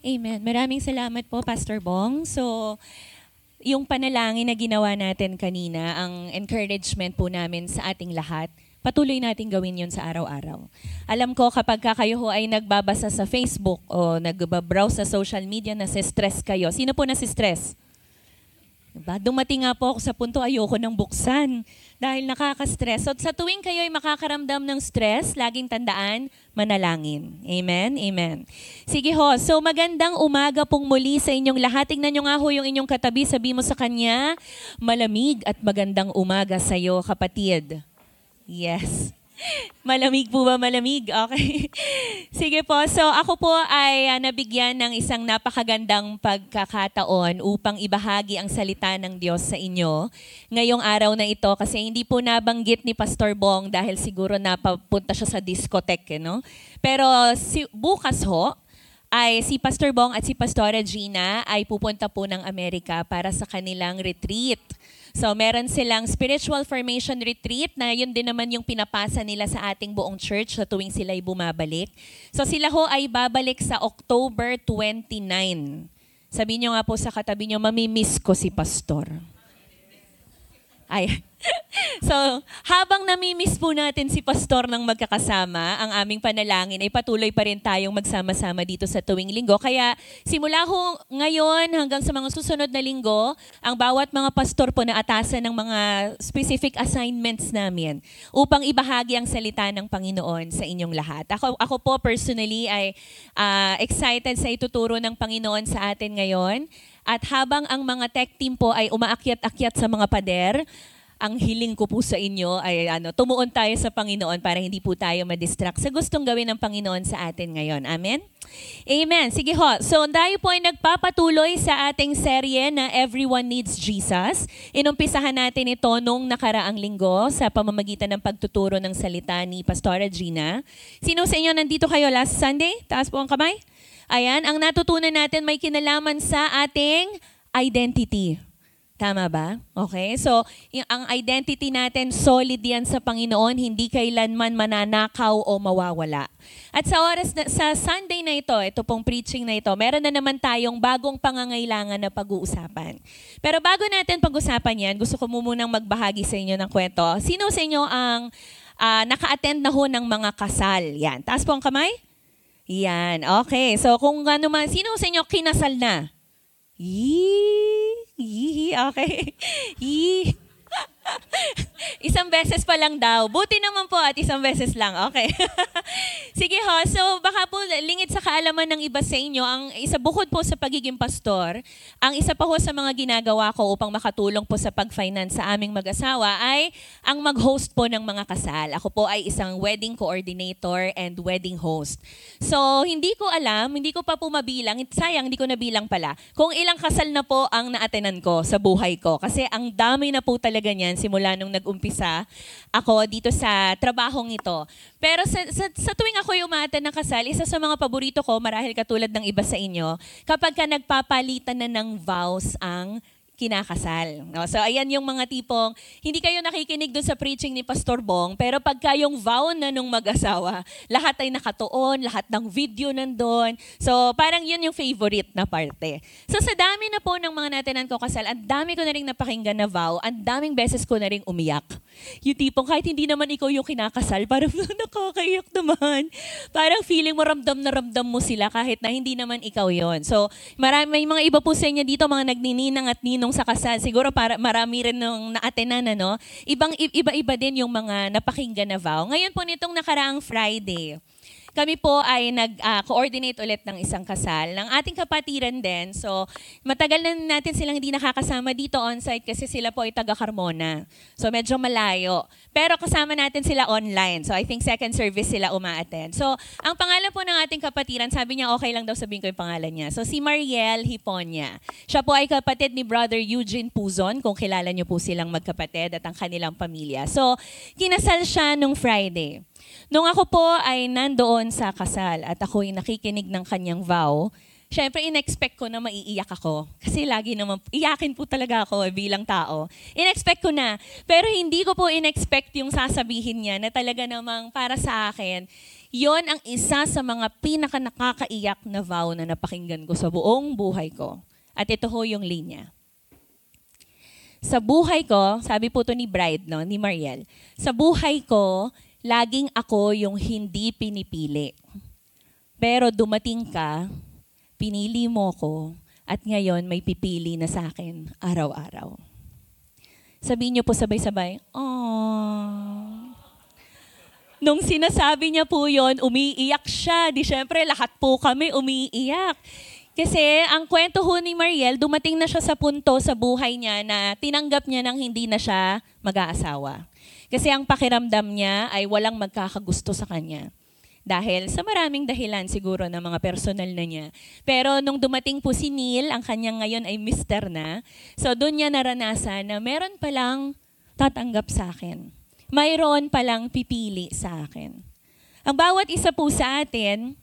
Amen. Maraming salamat po, Pastor Bong. So, yung panalangin na ginawa natin kanina, ang encouragement po namin sa ating lahat, patuloy natin gawin yun sa araw-araw. Alam ko kapag kayo ho ay nagbabasa sa Facebook o nagbabrowse sa social media na stress kayo, sino po na si stress? Diba? Dumating nga po ako sa punto, ayoko nang buksan dahil nakaka-stress. So sa tuwing kayo ay makakaramdam ng stress, laging tandaan, manalangin. Amen? Amen. Sige ho, so magandang umaga pong muli sa inyong lahat. Tingnan nyo nga ho yung inyong katabi, sabi mo sa kanya, malamig at magandang umaga sa iyo, kapatid. Yes. Malamig po ba? Malamig? Okay. Sige po. So ako po ay uh, nabigyan ng isang napakagandang pagkakataon upang ibahagi ang salita ng Diyos sa inyo ngayong araw na ito kasi hindi po nabanggit ni Pastor Bong dahil siguro napapunta siya sa discotheque. Eh, no? Pero si, bukas ho, ay si Pastor Bong at si Pastora Gina ay pupunta po ng Amerika para sa kanilang retreat. So meron silang spiritual formation retreat na yun din naman yung pinapasa nila sa ating buong church sa tuwing sila ay bumabalik. So sila ho ay babalik sa October 29. Sabi nyo nga po sa katabi nyo, mamimiss ko si Pastor. Ay, so, habang namimiss po natin si Pastor ng magkakasama, ang aming panalangin ay patuloy pa rin tayong magsama-sama dito sa tuwing linggo. Kaya simula ho ngayon hanggang sa mga susunod na linggo, ang bawat mga pastor po na atasan ng mga specific assignments namin upang ibahagi ang salita ng Panginoon sa inyong lahat. Ako, ako po personally ay uh, excited sa ituturo ng Panginoon sa atin ngayon. At habang ang mga tech team po ay umaakyat-akyat sa mga pader, ang hiling ko po sa inyo ay ano, tumuon tayo sa Panginoon para hindi po tayo madistract sa gustong gawin ng Panginoon sa atin ngayon. Amen? Amen. Sige ho. So, tayo po ay nagpapatuloy sa ating serye na Everyone Needs Jesus. Inumpisahan natin ito nung nakaraang linggo sa pamamagitan ng pagtuturo ng salita ni Pastora Gina. Sino sa inyo nandito kayo last Sunday? Taas po ang kamay. Ayan, ang natutunan natin may kinalaman sa ating identity. Tama ba? Okay? So, yung, ang identity natin, solid yan sa Panginoon, hindi kailanman mananakaw o mawawala. At sa oras na, sa Sunday na ito, ito pong preaching na ito, meron na naman tayong bagong pangangailangan na pag-uusapan. Pero bago natin pag-usapan yan, gusto ko munang magbahagi sa inyo ng kwento. Sino sa inyo ang uh, naka-attend na ho ng mga kasal? Yan. Taas po ang kamay. Yan. Okay. So, kung ano man, sino sa inyo kinasal na? Yee! Yee! Okay. Yee! isang beses pa lang daw. Buti naman po at isang beses lang. Okay. Sige ho. So baka po lingit sa kaalaman ng iba sa inyo, ang isa bukod po sa pagiging pastor, ang isa pa ho sa mga ginagawa ko upang makatulong po sa pag-finance sa aming mag-asawa ay ang mag-host po ng mga kasal. Ako po ay isang wedding coordinator and wedding host. So hindi ko alam, hindi ko pa po mabilang, sayang hindi ko nabilang pala, kung ilang kasal na po ang naatenan ko sa buhay ko. Kasi ang dami na po talaga niyan simula nung nag-umpisa ako dito sa trabahong ito. Pero sa, sa, sa tuwing ako yung umatan ng kasal, isa sa mga paborito ko, marahil katulad ng iba sa inyo, kapag ka nagpapalitan na ng vows ang kinakasal. No? So ayan yung mga tipong, hindi kayo nakikinig doon sa preaching ni Pastor Bong, pero pagka yung vow na nung mag-asawa, lahat ay nakatuon, lahat ng video nandun. So parang yun yung favorite na parte. So sa dami na po ng mga natenan ko kasal, ang dami ko na rin napakinggan na vow, ang daming beses ko na rin umiyak. Yung tipong kahit hindi naman ikaw yung kinakasal, parang nakakaiyak naman. Parang feeling mo ramdam na ramdam mo sila kahit na hindi naman ikaw yon. So marami, may mga iba po sa inyo dito, mga nagnininang at ninong sa kasal, siguro para marami rin nung naatenan, ano? Ibang iba-iba din yung mga napakinggan na vow. Ngayon po nitong nakaraang Friday, kami po ay nag-coordinate uh, ulit ng isang kasal ng ating kapatiran din. So, matagal na natin silang hindi nakakasama dito on-site kasi sila po ay taga Carmona. So, medyo malayo. Pero kasama natin sila online. So, I think second service sila umaattend. So, ang pangalan po ng ating kapatiran, sabi niya okay lang daw sabihin ko yung pangalan niya. So, si Mariel Hiponya. Siya po ay kapatid ni Brother Eugene Puzon, kung kilala niyo po silang magkapatid at ang kanilang pamilya. So, kinasal siya nung Friday. Nung ako po ay nandoon sa kasal at ako ay nakikinig ng kanyang vow, syempre in-expect ko na maiiyak ako. Kasi lagi naman, iyakin po talaga ako eh, bilang tao. In-expect ko na. Pero hindi ko po in-expect yung sasabihin niya na talaga namang para sa akin, Yon ang isa sa mga pinaka nakakaiyak na vow na napakinggan ko sa buong buhay ko. At ito ho yung linya. Sa buhay ko, sabi po to ni Bride, no, ni Mariel, sa buhay ko, laging ako yung hindi pinipili. Pero dumating ka, pinili mo ko, at ngayon may pipili na sa akin araw-araw. Sabihin niyo po sabay-sabay, Aww. Nung sinasabi niya po yon, umiiyak siya. Di syempre, lahat po kami umiiyak. Kasi ang kwento ho ni Mariel, dumating na siya sa punto sa buhay niya na tinanggap niya nang hindi na siya mag-aasawa. Kasi ang pakiramdam niya ay walang magkakagusto sa kanya. Dahil sa maraming dahilan siguro ng mga personal na niya. Pero nung dumating po si Neil, ang kanyang ngayon ay mister na, so doon niya naranasan na meron palang tatanggap sa akin mayroon palang pipili sa akin. Ang bawat isa po sa atin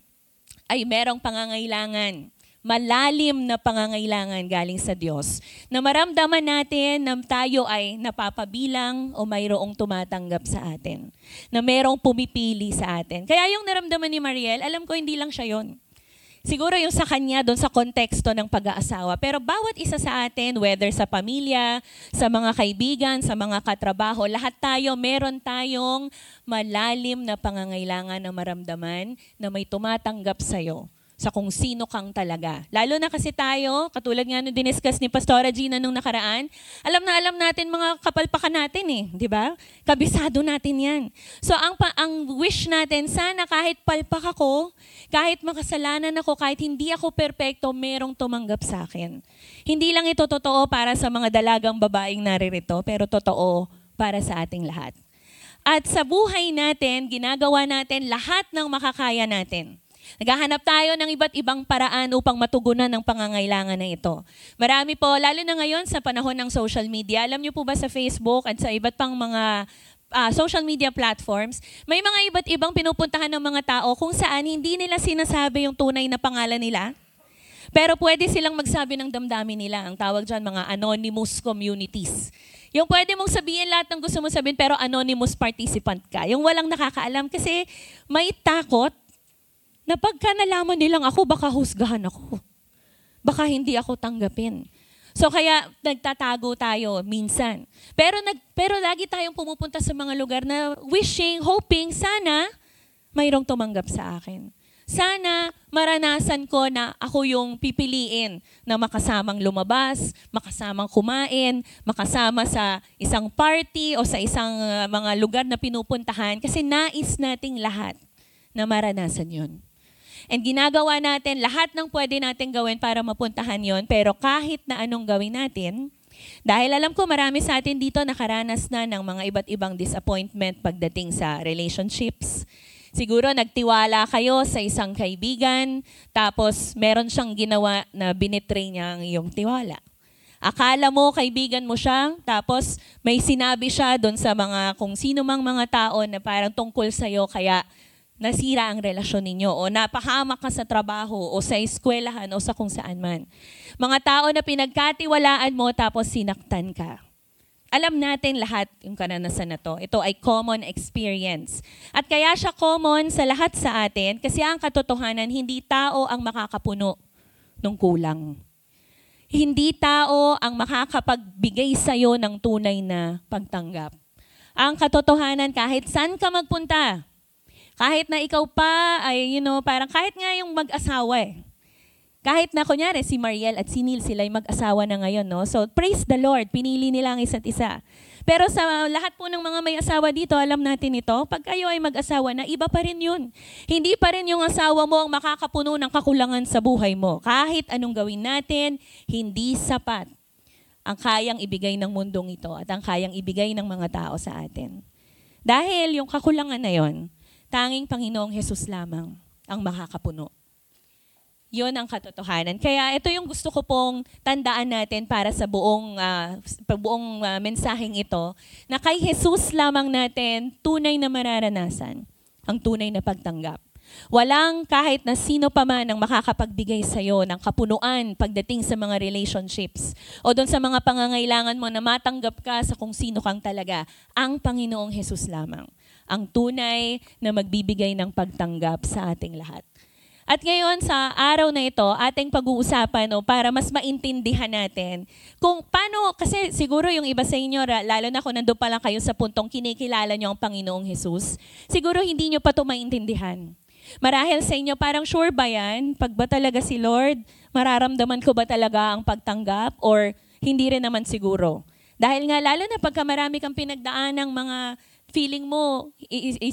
ay merong pangangailangan, malalim na pangangailangan galing sa Diyos, na maramdaman natin na tayo ay napapabilang o mayroong tumatanggap sa atin, na merong pumipili sa atin. Kaya yung naramdaman ni Mariel, alam ko hindi lang siya yon siguro yung sa kanya doon sa konteksto ng pag-aasawa. Pero bawat isa sa atin, whether sa pamilya, sa mga kaibigan, sa mga katrabaho, lahat tayo, meron tayong malalim na pangangailangan na maramdaman na may tumatanggap sa'yo sa kung sino kang talaga. Lalo na kasi tayo, katulad nga nung diniscuss ni Pastora Gina nung nakaraan, alam na alam natin mga kapalpakan natin eh, di ba? Kabisado natin yan. So ang, pa, ang wish natin, sana kahit palpak ako, kahit makasalanan ako, kahit hindi ako perpekto, merong tumanggap sa akin. Hindi lang ito totoo para sa mga dalagang babaeng naririto, pero totoo para sa ating lahat. At sa buhay natin, ginagawa natin lahat ng makakaya natin Naghahanap tayo ng iba't ibang paraan upang matugunan ang pangangailangan na ito. Marami po, lalo na ngayon sa panahon ng social media, alam niyo po ba sa Facebook at sa iba't pang mga uh, social media platforms, may mga iba't ibang pinupuntahan ng mga tao kung saan hindi nila sinasabi yung tunay na pangalan nila. Pero pwede silang magsabi ng damdamin nila. Ang tawag dyan, mga anonymous communities. Yung pwede mong sabihin lahat ng gusto mong sabihin, pero anonymous participant ka. Yung walang nakakaalam kasi may takot na pagka nalaman nilang ako, baka husgahan ako. Baka hindi ako tanggapin. So kaya nagtatago tayo minsan. Pero nag pero lagi tayong pumupunta sa mga lugar na wishing, hoping sana mayroong tumanggap sa akin. Sana maranasan ko na ako yung pipiliin na makasamang lumabas, makasamang kumain, makasama sa isang party o sa isang uh, mga lugar na pinupuntahan kasi nais nating lahat na maranasan yon. And ginagawa natin lahat ng pwede natin gawin para mapuntahan yon. Pero kahit na anong gawin natin, dahil alam ko marami sa atin dito nakaranas na ng mga iba't ibang disappointment pagdating sa relationships. Siguro nagtiwala kayo sa isang kaibigan, tapos meron siyang ginawa na binitray niya ang iyong tiwala. Akala mo kaibigan mo siya, tapos may sinabi siya doon sa mga kung sino mang mga tao na parang tungkol sa iyo, kaya nasira ang relasyon ninyo o napahamak ka sa trabaho o sa eskwelahan o sa kung saan man. Mga tao na pinagkatiwalaan mo tapos sinaktan ka. Alam natin lahat yung karanasan na to. Ito ay common experience. At kaya siya common sa lahat sa atin kasi ang katotohanan, hindi tao ang makakapuno ng kulang. Hindi tao ang makakapagbigay sa'yo ng tunay na pagtanggap. Ang katotohanan, kahit saan ka magpunta, kahit na ikaw pa, ay, you know, parang kahit nga yung mag-asawa eh. Kahit na kunyari si Mariel at si Neil sila ay mag-asawa na ngayon, no? So praise the Lord, pinili nila ang isa't isa. Pero sa lahat po ng mga may asawa dito, alam natin ito, pag kayo ay mag-asawa na, iba pa rin yun. Hindi pa rin yung asawa mo ang makakapuno ng kakulangan sa buhay mo. Kahit anong gawin natin, hindi sapat ang kayang ibigay ng mundong ito at ang kayang ibigay ng mga tao sa atin. Dahil yung kakulangan na yon, Tanging Panginoong Hesus lamang ang makakapuno. Yun ang katotohanan. Kaya ito yung gusto ko pong tandaan natin para sa buong, uh, buong uh, mensaheng ito, na kay Jesus lamang natin tunay na mararanasan ang tunay na pagtanggap. Walang kahit na sino pa man ang makakapagbigay sa iyo ng kapunuan pagdating sa mga relationships o doon sa mga pangangailangan mo na matanggap ka sa kung sino kang talaga. Ang Panginoong Hesus lamang ang tunay na magbibigay ng pagtanggap sa ating lahat. At ngayon sa araw na ito, ating pag-uusapan no, para mas maintindihan natin kung paano, kasi siguro yung iba sa inyo, lalo na kung nandun pa lang kayo sa puntong kinikilala nyo ang Panginoong Jesus, siguro hindi nyo pa ito maintindihan. Marahil sa inyo, parang sure ba yan? Pag ba talaga si Lord, mararamdaman ko ba talaga ang pagtanggap? Or hindi rin naman siguro? Dahil nga lalo na pagka marami kang pinagdaan ng mga feeling mo,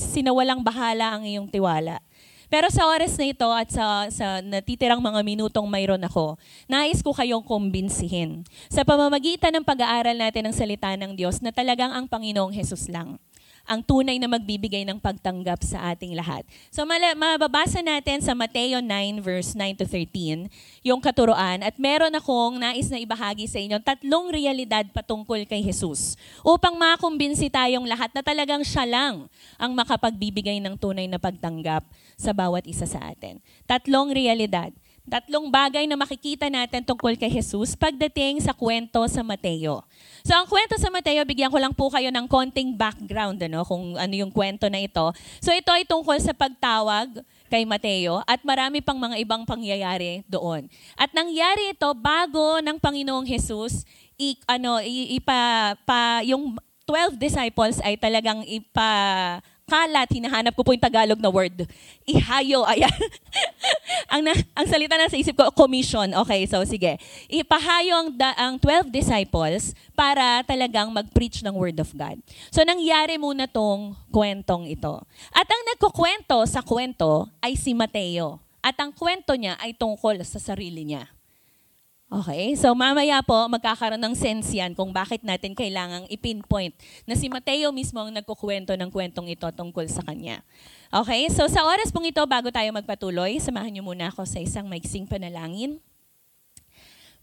sinawalang bahala ang iyong tiwala. Pero sa oras na ito at sa, sa natitirang mga minutong mayroon ako, nais ko kayong kumbinsihin sa pamamagitan ng pag-aaral natin ng salita ng Diyos na talagang ang Panginoong Hesus lang ang tunay na magbibigay ng pagtanggap sa ating lahat. So mababasa natin sa Mateo 9 verse 9 to 13 yung katuroan at meron akong nais na ibahagi sa inyo tatlong realidad patungkol kay Jesus upang makumbinsi tayong lahat na talagang siya lang ang makapagbibigay ng tunay na pagtanggap sa bawat isa sa atin. Tatlong realidad. Tatlong bagay na makikita natin tungkol kay Jesus pagdating sa kwento sa Mateo. So ang kwento sa Mateo, bigyan ko lang po kayo ng konting background ano, kung ano yung kwento na ito. So ito ay tungkol sa pagtawag kay Mateo at marami pang mga ibang pangyayari doon. At nangyari ito bago ng Panginoong Jesus i, ano, ipa, pa, yung 12 disciples ay talagang ipa kalat, hinahanap ko po yung Tagalog na word. Ihayo, ayan. ang, na, ang salita na sa isip ko, commission. Okay, so sige. Ipahayo ang, da, ang 12 disciples para talagang mag-preach ng word of God. So nangyari muna tong kwentong ito. At ang nagkukwento sa kwento ay si Mateo. At ang kwento niya ay tungkol sa sarili niya. Okay? So mamaya po, magkakaroon ng sense yan kung bakit natin kailangang ipinpoint na si Mateo mismo ang nagkukwento ng kwentong ito tungkol sa kanya. Okay? So sa oras pong ito, bago tayo magpatuloy, samahan niyo muna ako sa isang maiksing panalangin.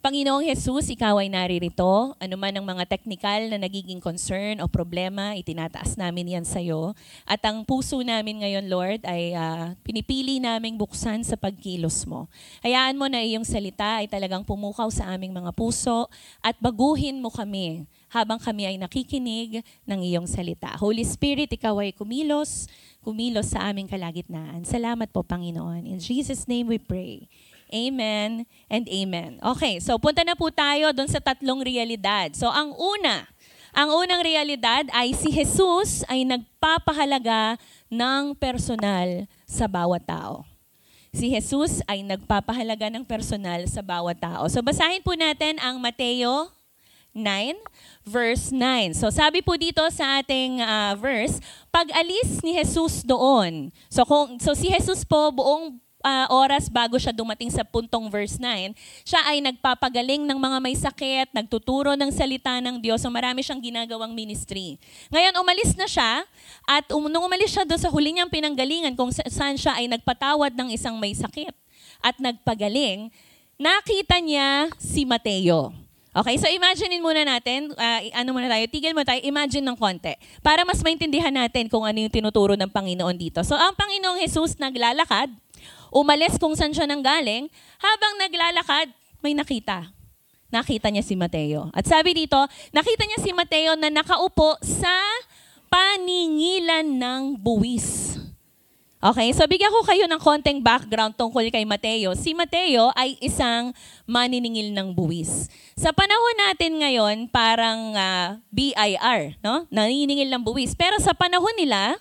Panginoong Jesus, ikaw ay naririto. Ano man ang mga technical na nagiging concern o problema, itinataas namin yan sa iyo. At ang puso namin ngayon, Lord, ay uh, pinipili naming buksan sa pagkilos mo. Hayaan mo na iyong salita ay talagang pumukaw sa aming mga puso at baguhin mo kami habang kami ay nakikinig ng iyong salita. Holy Spirit, ikaw ay kumilos, kumilos sa aming kalagitnaan. Salamat po, Panginoon. In Jesus' name we pray. Amen and amen. Okay, so punta na po tayo doon sa tatlong realidad. So ang una, ang unang realidad ay si Jesus ay nagpapahalaga ng personal sa bawat tao. Si Jesus ay nagpapahalaga ng personal sa bawat tao. So basahin po natin ang Mateo 9, verse 9. So sabi po dito sa ating uh, verse, pag alis ni Jesus doon. So kung so si Jesus po buong uh, oras bago siya dumating sa puntong verse 9, siya ay nagpapagaling ng mga may sakit, nagtuturo ng salita ng Diyos. So marami siyang ginagawang ministry. Ngayon, umalis na siya at um, nung umalis siya doon sa huli niyang pinanggalingan kung saan siya ay nagpatawad ng isang may sakit at nagpagaling, nakita niya si Mateo. Okay, so imaginein muna natin, uh, ano muna tayo, tigil mo tayo, imagine ng konti. Para mas maintindihan natin kung ano yung tinuturo ng Panginoon dito. So ang Panginoong Jesus naglalakad, umalis kung saan siya nanggaling, habang naglalakad, may nakita. Nakita niya si Mateo. At sabi dito, nakita niya si Mateo na nakaupo sa paningilan ng buwis. Okay, so bigyan ko kayo ng konting background tungkol kay Mateo. Si Mateo ay isang maniningil ng buwis. Sa panahon natin ngayon, parang uh, ah, BIR, no? Naniningil ng buwis. Pero sa panahon nila,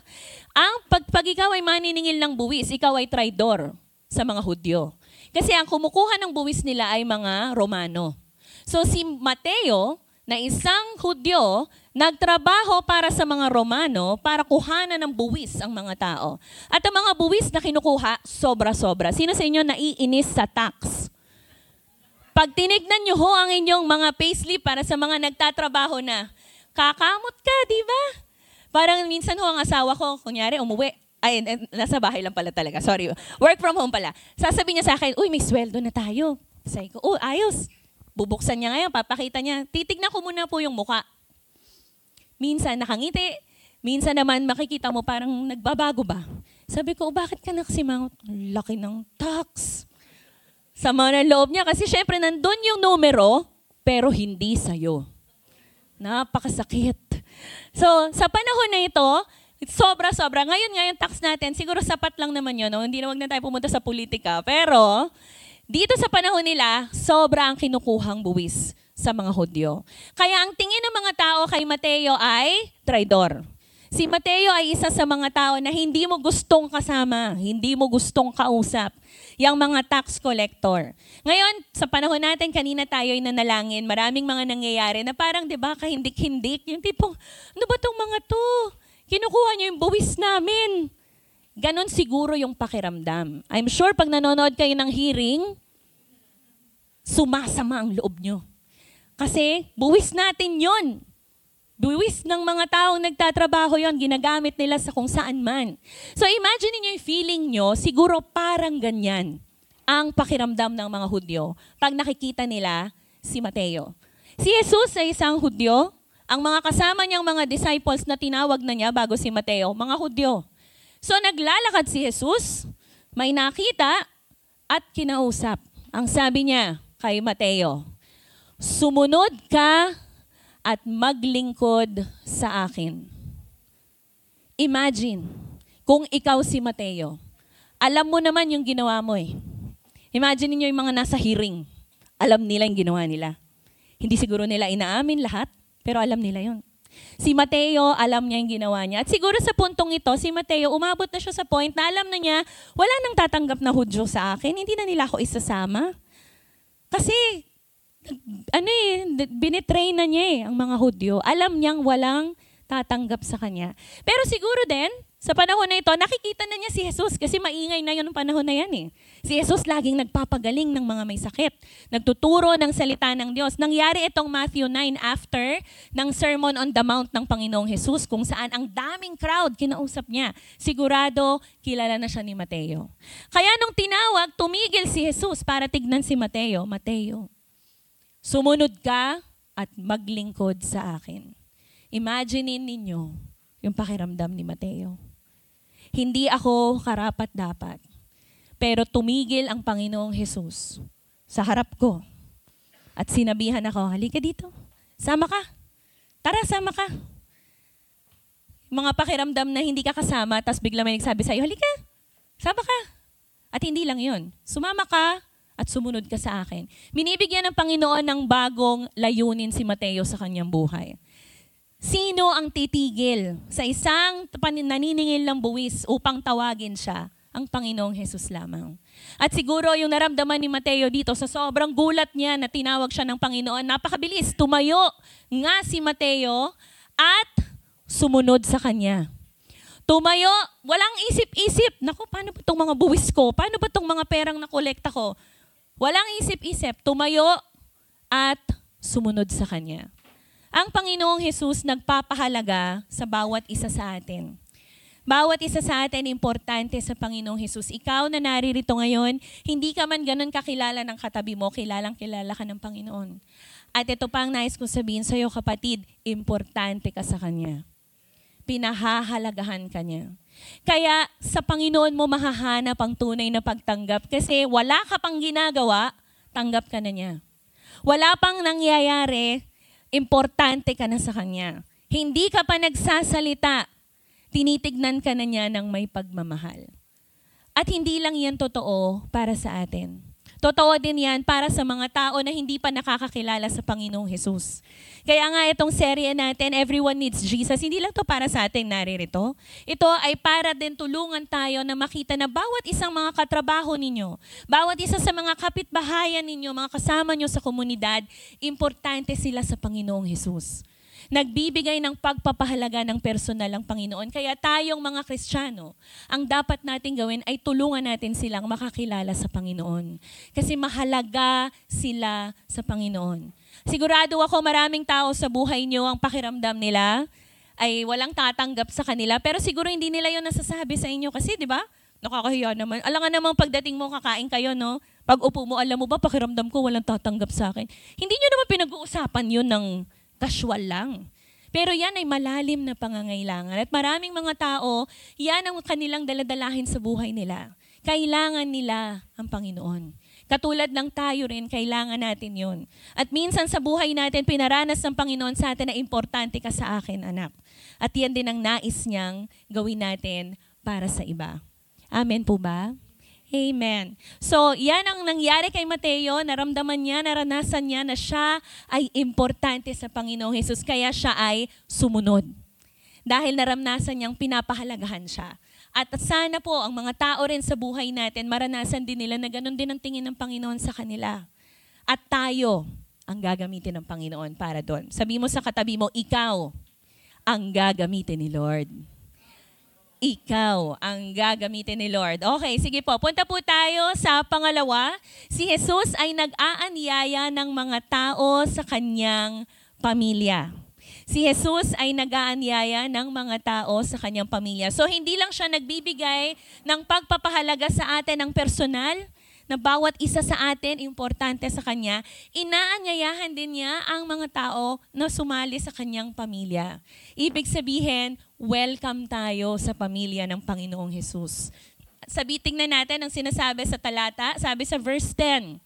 ang pag, pag ikaw ay maniningil ng buwis, ikaw ay traidor sa mga Hudyo. Kasi ang kumukuha ng buwis nila ay mga Romano. So si Mateo, na isang Hudyo, nagtrabaho para sa mga Romano para kuhanan ng buwis ang mga tao. At ang mga buwis na kinukuha, sobra-sobra. Sino sa inyo naiinis sa tax? Pag tinignan nyo ho ang inyong mga payslip para sa mga nagtatrabaho na, kakamot ka, di ba? Parang minsan ho ang asawa ko, kunyari umuwi, ay, nasa bahay lang pala talaga, sorry. Work from home pala. Sasabihin niya sa akin, uy, may sweldo na tayo. Sabi ko, oh, ayos. Bubuksan niya ngayon, papakita niya. Titignan ko muna po yung muka. Minsan nakangiti, minsan naman makikita mo parang nagbabago ba. Sabi ko, oh, bakit ka nakasimangot? Laki ng tax. Sama na loob niya kasi syempre nandun yung numero, pero hindi sa'yo. Napakasakit. So, sa panahon na ito, Sobra-sobra. Ngayon nga yung tax natin, siguro sapat lang naman yun. No? Hindi na wag na tayo pumunta sa politika. Pero, dito sa panahon nila, sobra ang kinukuhang buwis sa mga Hudyo. Kaya ang tingin ng mga tao kay Mateo ay traidor. Si Mateo ay isa sa mga tao na hindi mo gustong kasama, hindi mo gustong kausap, yung mga tax collector. Ngayon, sa panahon natin, kanina tayo ay nanalangin, maraming mga nangyayari na parang, di ba, kahindik-hindik, yung tipong, ano ba tong mga to? Kinukuha niyo yung buwis namin. Ganon siguro yung pakiramdam. I'm sure pag nanonood kayo ng hearing, sumasama ang loob nyo. Kasi buwis natin yon. Buwis ng mga taong nagtatrabaho yon, ginagamit nila sa kung saan man. So imagine niyo yung feeling nyo, siguro parang ganyan ang pakiramdam ng mga Hudyo pag nakikita nila si Mateo. Si Jesus ay isang Hudyo, ang mga kasama niyang mga disciples na tinawag na niya bago si Mateo, mga Hudyo. So naglalakad si Jesus, may nakita at kinausap. Ang sabi niya kay Mateo, Sumunod ka at maglingkod sa akin. Imagine, kung ikaw si Mateo, alam mo naman yung ginawa mo eh. Imagine niyo yung mga nasa hearing. Alam nila yung ginawa nila. Hindi siguro nila inaamin lahat, pero alam nila yon. Si Mateo, alam niya yung ginawa niya. At siguro sa puntong ito, si Mateo, umabot na siya sa point na alam na niya, wala nang tatanggap na hudyo sa akin, hindi na nila ako isasama. Kasi, ano eh, binitray na niya eh, ang mga hudyo. Alam niyang walang tatanggap sa kanya. Pero siguro din, sa panahon na ito, nakikita na niya si Jesus kasi maingay na yun ng panahon na yan eh. Si Jesus laging nagpapagaling ng mga may sakit. Nagtuturo ng salita ng Diyos. Nangyari itong Matthew 9 after ng Sermon on the Mount ng Panginoong Jesus kung saan ang daming crowd kinausap niya. Sigurado, kilala na siya ni Mateo. Kaya nung tinawag, tumigil si Jesus para tignan si Mateo. Mateo, sumunod ka at maglingkod sa akin. Imaginein ninyo yung pakiramdam ni Mateo. Hindi ako karapat dapat. Pero tumigil ang Panginoong Jesus sa harap ko. At sinabihan ako, halika dito. Sama ka. Tara, sama ka. Mga pakiramdam na hindi ka kasama, tapos bigla may nagsabi sa'yo, halika, sama ka. At hindi lang yon. Sumama ka at sumunod ka sa akin. Minibigyan ng Panginoon ng bagong layunin si Mateo sa kanyang buhay. Sino ang titigil sa isang naniningil ng buwis upang tawagin siya? Ang Panginoong Jesus lamang. At siguro yung naramdaman ni Mateo dito sa sobrang gulat niya na tinawag siya ng Panginoon, napakabilis, tumayo nga si Mateo at sumunod sa kanya. Tumayo, walang isip-isip. Naku, paano ba itong mga buwis ko? Paano ba itong mga perang nakolekta ko? Walang isip-isip. Tumayo at sumunod sa kanya. Ang Panginoong Jesus nagpapahalaga sa bawat isa sa atin. Bawat isa sa atin importante sa Panginoong Jesus. Ikaw na naririto ngayon, hindi ka man ganun kakilala ng katabi mo, kilalang kilala ka ng Panginoon. At ito pa ang nais kong sabihin sa iyo, kapatid, importante ka sa Kanya. Pinahahalagahan ka niya. Kaya sa Panginoon mo mahahanap ang tunay na pagtanggap kasi wala ka pang ginagawa, tanggap ka na niya. Wala pang nangyayari, importante ka na sa Kanya. Hindi ka pa nagsasalita, tinitignan ka na niya ng may pagmamahal. At hindi lang yan totoo para sa atin. Totoo din yan para sa mga tao na hindi pa nakakakilala sa Panginoong Jesus. Kaya nga itong serye natin, Everyone Needs Jesus, hindi lang to para sa atin naririto. Ito ay para din tulungan tayo na makita na bawat isang mga katrabaho ninyo, bawat isa sa mga kapitbahayan ninyo, mga kasama nyo sa komunidad, importante sila sa Panginoong Jesus nagbibigay ng pagpapahalaga ng personal ang Panginoon. Kaya tayong mga Kristiyano, ang dapat natin gawin ay tulungan natin silang makakilala sa Panginoon. Kasi mahalaga sila sa Panginoon. Sigurado ako maraming tao sa buhay nyo ang pakiramdam nila ay walang tatanggap sa kanila. Pero siguro hindi nila yon nasasabi sa inyo kasi, di ba? Nakakahiya naman. Alam nga namang pagdating mo, kakain kayo, no? Pag upo mo, alam mo ba, pakiramdam ko walang tatanggap sa akin. Hindi nyo naman pinag-uusapan yun ng casual lang. Pero yan ay malalim na pangangailangan. At maraming mga tao, yan ang kanilang daladalahin sa buhay nila. Kailangan nila ang Panginoon. Katulad ng tayo rin, kailangan natin yun. At minsan sa buhay natin, pinaranas ng Panginoon sa atin na importante ka sa akin, anak. At yan din ang nais niyang gawin natin para sa iba. Amen po ba? Amen. So, yan ang nangyari kay Mateo. Naramdaman niya, naranasan niya na siya ay importante sa Panginoong Hesus. Kaya siya ay sumunod. Dahil naramnasan niyang pinapahalagahan siya. At sana po, ang mga tao rin sa buhay natin, maranasan din nila na ganun din ang tingin ng Panginoon sa kanila. At tayo ang gagamitin ng Panginoon para doon. Sabi mo sa katabi mo, ikaw ang gagamitin ni Lord. Ikaw ang gagamitin ni Lord. Okay, sige po. Punta po tayo sa pangalawa. Si Jesus ay nag-aanyaya ng mga tao sa kanyang pamilya. Si Jesus ay nag-aanyaya ng mga tao sa kanyang pamilya. So hindi lang siya nagbibigay ng pagpapahalaga sa atin ng personal, na bawat isa sa atin importante sa Kanya, inaanyayahan din niya ang mga tao na sumali sa Kanyang pamilya. Ibig sabihin, welcome tayo sa pamilya ng Panginoong Jesus. Sabi, tingnan natin ang sinasabi sa talata, sabi sa verse 10.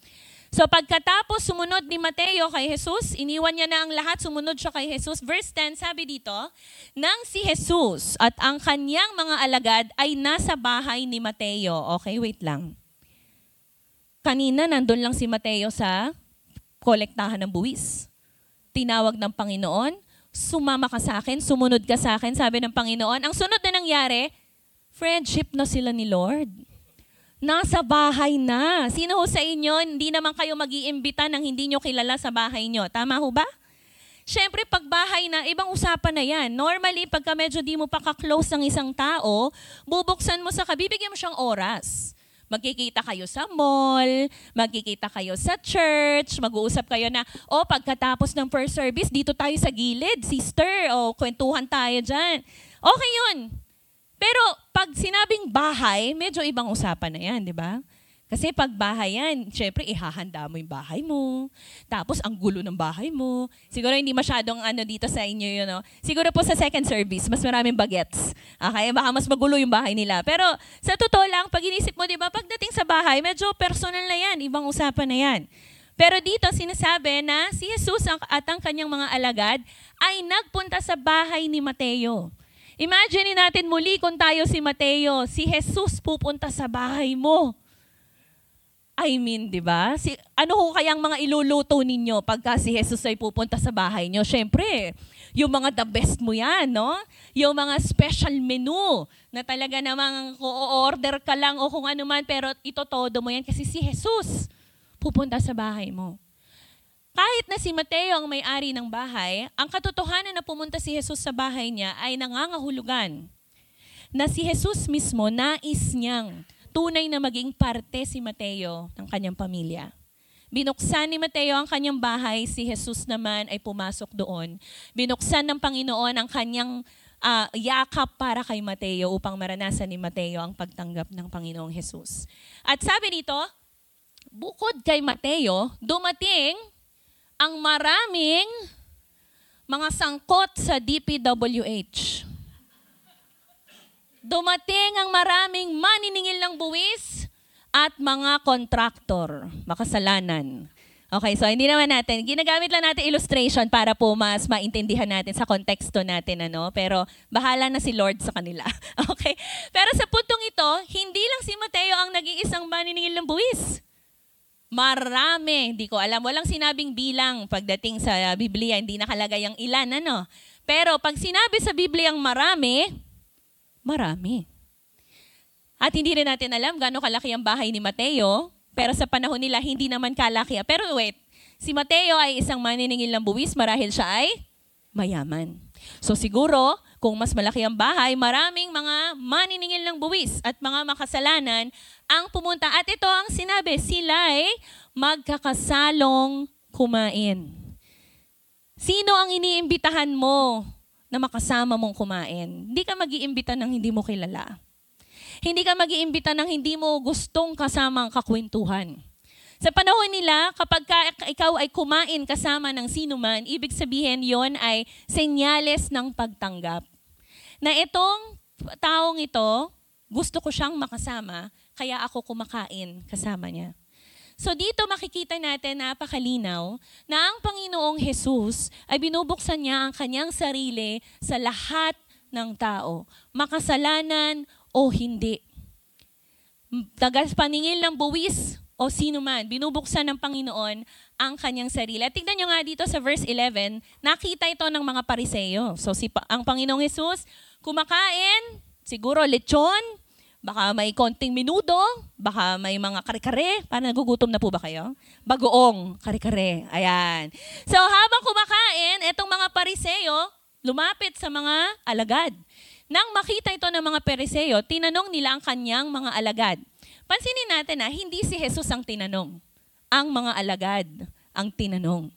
So pagkatapos sumunod ni Mateo kay Jesus, iniwan niya na ang lahat, sumunod siya kay Jesus. Verse 10, sabi dito, Nang si Jesus at ang kanyang mga alagad ay nasa bahay ni Mateo. Okay, wait lang. Kanina nandun lang si Mateo sa kolektahan ng buwis. Tinawag ng Panginoon, sumama ka sa akin, sumunod ka sa akin, sabi ng Panginoon. Ang sunod na nangyari, friendship na sila ni Lord nasa bahay na. Sino ho sa inyo, hindi naman kayo mag iimbita ng hindi nyo kilala sa bahay nyo. Tama ho ba? Siyempre, pag bahay na, ibang usapan na yan. Normally, pagka medyo di mo pa ka-close ng isang tao, bubuksan mo sa kabibigyan mo siyang oras. Magkikita kayo sa mall, magkikita kayo sa church, mag-uusap kayo na, oh, pagkatapos ng first service, dito tayo sa gilid, sister, o oh, kwentuhan tayo dyan. Okay yun. Pero pag sinabing bahay, medyo ibang usapan na yan, di ba? Kasi pag bahay yan, syempre ihahanda mo yung bahay mo. Tapos ang gulo ng bahay mo. Siguro hindi masyadong ano dito sa inyo yun. No? Siguro po sa second service, mas maraming bagets. Okay, baka mas magulo yung bahay nila. Pero sa totoo lang, pag inisip mo, di ba, pagdating sa bahay, medyo personal na yan. Ibang usapan na yan. Pero dito sinasabi na si Jesus at ang kanyang mga alagad ay nagpunta sa bahay ni Mateo. Imagine natin muli kung tayo si Mateo, si Jesus pupunta sa bahay mo. I mean, di ba? Si, ano ho kayang mga iluluto ninyo pagka si Jesus ay pupunta sa bahay nyo? Siyempre, yung mga the best mo yan, no? Yung mga special menu na talaga namang order ka lang o kung ano man, pero ito todo mo yan kasi si Jesus pupunta sa bahay mo. Kahit na si Mateo ang may-ari ng bahay, ang katotohanan na pumunta si Jesus sa bahay niya ay nangangahulugan na si Jesus mismo nais niyang tunay na maging parte si Mateo ng kanyang pamilya. Binuksan ni Mateo ang kanyang bahay, si Jesus naman ay pumasok doon. Binuksan ng Panginoon ang kanyang uh, yakap para kay Mateo upang maranasan ni Mateo ang pagtanggap ng Panginoong Jesus. At sabi nito, bukod kay Mateo, dumating ang maraming mga sangkot sa DPWH. Dumating ang maraming maniningil ng buwis at mga kontraktor, makasalanan. Okay, so hindi naman natin, ginagamit lang natin illustration para po mas maintindihan natin sa konteksto natin, ano? Pero bahala na si Lord sa kanila. okay? Pero sa puntong ito, hindi lang si Mateo ang nag-iisang maniningil ng buwis. Marami, hindi ko alam. Walang sinabing bilang pagdating sa Biblia, hindi nakalagay ang ilan, ano. Pero pag sinabi sa Biblia ang marami, marami. At hindi rin natin alam gaano kalaki ang bahay ni Mateo, pero sa panahon nila, hindi naman kalaki. Pero wait, si Mateo ay isang maniningil ng buwis marahil siya ay mayaman. So siguro, kung mas malaki ang bahay, maraming mga maniningil ng buwis at mga makasalanan ang pumunta. At ito ang sinabi, sila ay magkakasalong kumain. Sino ang iniimbitahan mo na makasama mong kumain? Hindi ka mag-iimbita ng hindi mo kilala. Hindi ka mag-iimbita ng hindi mo gustong kasamang kakwentuhan. Sa panahon nila, kapag ka, ikaw ay kumain kasama ng sino man, ibig sabihin yon ay senyales ng pagtanggap. Na itong taong ito, gusto ko siyang makasama, kaya ako kumakain kasama niya. So dito makikita natin napakalinaw na ang Panginoong Jesus ay binubuksan niya ang kanyang sarili sa lahat ng tao, makasalanan o hindi. Tagas paningil ng buwis o sino man, binubuksan ng Panginoon ang kanyang sarili. At tignan nyo nga dito sa verse 11, nakita ito ng mga pariseyo. So si, ang Panginoong Jesus, kumakain, siguro lechon, baka may konting minudo, baka may mga kare-kare. Parang nagugutom na po ba kayo? Bagoong, kare-kare. Ayan. So habang kumakain, itong mga pariseyo, lumapit sa mga alagad. Nang makita ito ng mga pariseyo, tinanong nila ang kanyang mga alagad. Pansinin natin na hindi si Jesus ang tinanong. Ang mga alagad ang tinanong.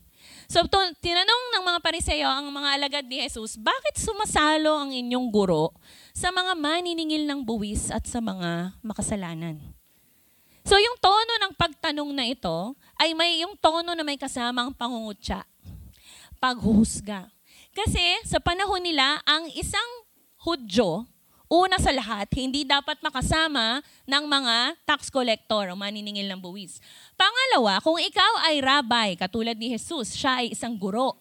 So, to, tinanong ng mga pariseyo ang mga alagad ni Jesus, bakit sumasalo ang inyong guro sa mga maniningil ng buwis at sa mga makasalanan? So, yung tono ng pagtanong na ito ay may yung tono na may kasamang pangungutya, paghuhusga. Kasi sa panahon nila, ang isang Hudyo Una sa lahat, hindi dapat makasama ng mga tax collector o maniningil ng buwis. Pangalawa, kung ikaw ay rabbi, katulad ni Jesus, siya ay isang guro.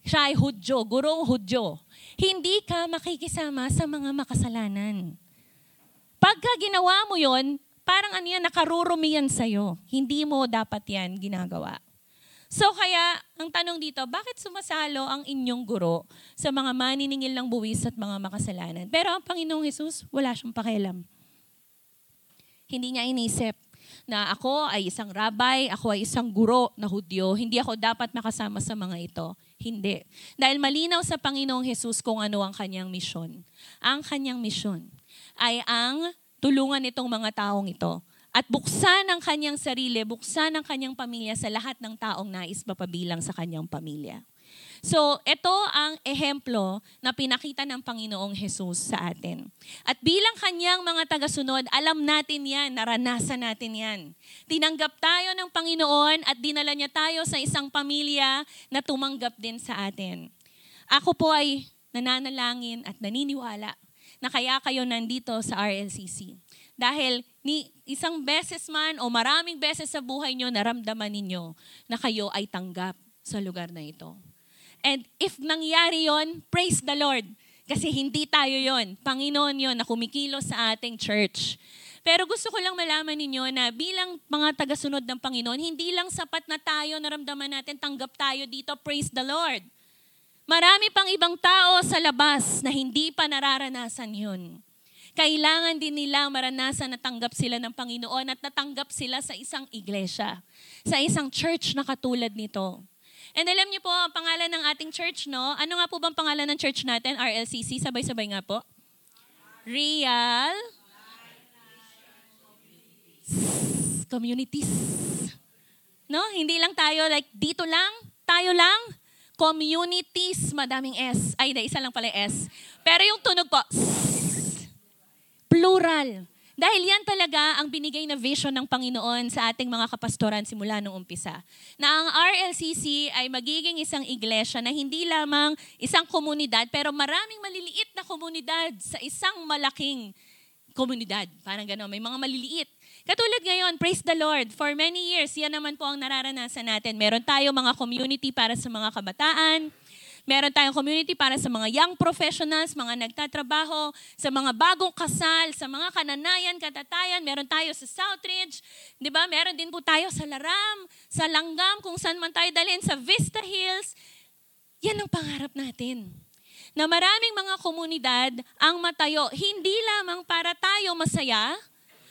Siya ay hudyo, gurong hudyo. Hindi ka makikisama sa mga makasalanan. Pagka ginawa mo yon, parang ano yan, nakarurumi yan sa'yo. Hindi mo dapat yan ginagawa. So kaya, ang tanong dito, bakit sumasalo ang inyong guro sa mga maniningil ng buwis at mga makasalanan? Pero ang Panginoong Jesus, wala siyang pakialam. Hindi niya inisip na ako ay isang rabbi, ako ay isang guro na Hudyo, hindi ako dapat makasama sa mga ito. Hindi. Dahil malinaw sa Panginoong Jesus kung ano ang kanyang misyon. Ang kanyang misyon ay ang tulungan itong mga taong ito at buksan ang kanyang sarili, buksan ang kanyang pamilya sa lahat ng taong nais mapabilang sa kanyang pamilya. So, ito ang ehemplo na pinakita ng Panginoong Jesus sa atin. At bilang kanyang mga tagasunod, alam natin yan, naranasan natin yan. Tinanggap tayo ng Panginoon at dinala niya tayo sa isang pamilya na tumanggap din sa atin. Ako po ay nananalangin at naniniwala na kaya kayo nandito sa RLCC. Dahil ni isang beses man o maraming beses sa buhay nyo, naramdaman ninyo na kayo ay tanggap sa lugar na ito. And if nangyari yon, praise the Lord. Kasi hindi tayo yon. Panginoon yon na kumikilo sa ating church. Pero gusto ko lang malaman ninyo na bilang mga tagasunod ng Panginoon, hindi lang sapat na tayo naramdaman natin, tanggap tayo dito, praise the Lord. Marami pang ibang tao sa labas na hindi pa nararanasan yun kailangan din nila maranasan na tanggap sila ng Panginoon at natanggap sila sa isang iglesia, sa isang church na katulad nito. And alam niyo po, ang pangalan ng ating church, no? Ano nga po bang pangalan ng church natin? RLCC, sabay-sabay nga po. Real Communities. No? Hindi lang tayo like dito lang, tayo lang. Communities, madaming S. Ay, hindi, isa lang pala S. Pero yung tunog po, Plural. Dahil yan talaga ang binigay na vision ng Panginoon sa ating mga kapastoran simula nung umpisa. Na ang RLCC ay magiging isang iglesia na hindi lamang isang komunidad, pero maraming maliliit na komunidad sa isang malaking komunidad. Parang gano'n, may mga maliliit. Katulad ngayon, praise the Lord, for many years, yan naman po ang nararanasan natin. Meron tayo mga community para sa mga kabataan, Meron tayong community para sa mga young professionals, mga nagtatrabaho, sa mga bagong kasal, sa mga kananayan, katatayan. Meron tayo sa Southridge, di ba? Meron din po tayo sa Laram, sa Langgam, kung saan man tayo dalhin, sa Vista Hills. Yan ang pangarap natin. Na maraming mga komunidad ang matayo, hindi lamang para tayo masaya,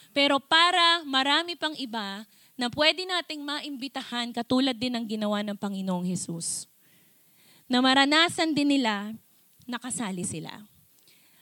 pero para marami pang iba na pwede nating maimbitahan katulad din ng ginawa ng Panginoong Jesus na maranasan din nila nakasali sila.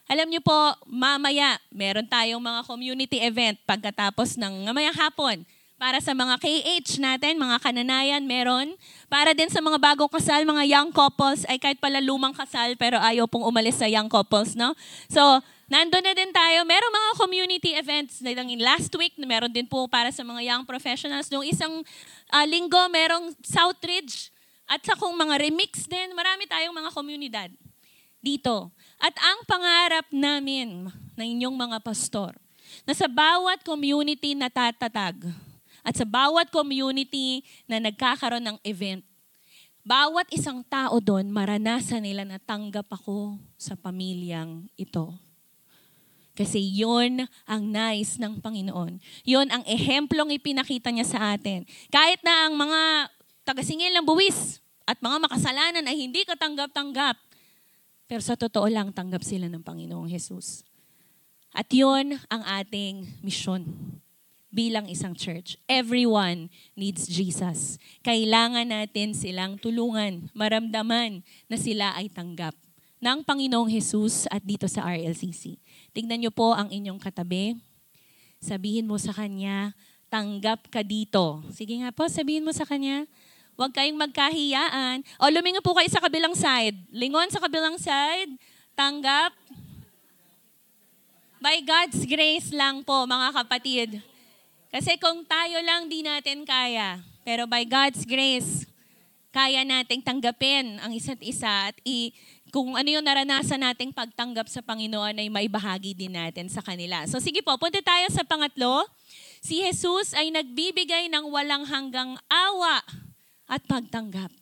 Alam niyo po, mamaya meron tayong mga community event pagkatapos ng mamayang hapon. Para sa mga KH natin, mga kananayan, meron. Para din sa mga bagong kasal, mga young couples, ay kahit pala lumang kasal, pero ayaw pong umalis sa young couples, no? So, nandun na din tayo. Meron mga community events. Last week, meron din po para sa mga young professionals. Noong isang uh, linggo, merong Southridge at sa kung mga remix din, marami tayong mga komunidad dito. At ang pangarap namin ng inyong mga pastor, na sa bawat community na tatatag, at sa bawat community na nagkakaroon ng event, bawat isang tao doon, maranasan nila na tanggap ako sa pamilyang ito. Kasi yon ang nice ng Panginoon. Yon ang ehemplong ipinakita niya sa atin. Kahit na ang mga tagasingil ng buwis at mga makasalanan ay hindi katanggap-tanggap, pero sa totoo lang, tanggap sila ng Panginoong Jesus. At yon ang ating misyon bilang isang church. Everyone needs Jesus. Kailangan natin silang tulungan, maramdaman na sila ay tanggap ng Panginoong Jesus at dito sa RLCC. Tignan niyo po ang inyong katabi. Sabihin mo sa kanya, tanggap ka dito. Sige nga po, sabihin mo sa kanya, huwag kayong magkahiyaan. O lumingon po kayo sa kabilang side. Lingon sa kabilang side, tanggap. By God's grace lang po, mga kapatid. Kasi kung tayo lang, di natin kaya. Pero by God's grace, kaya nating tanggapin ang isa't isa at i- kung ano yung naranasan nating pagtanggap sa Panginoon ay maibahagi din natin sa kanila. So sige po, punta tayo sa pangatlo. Si Jesus ay nagbibigay ng walang hanggang awa at pagtanggap.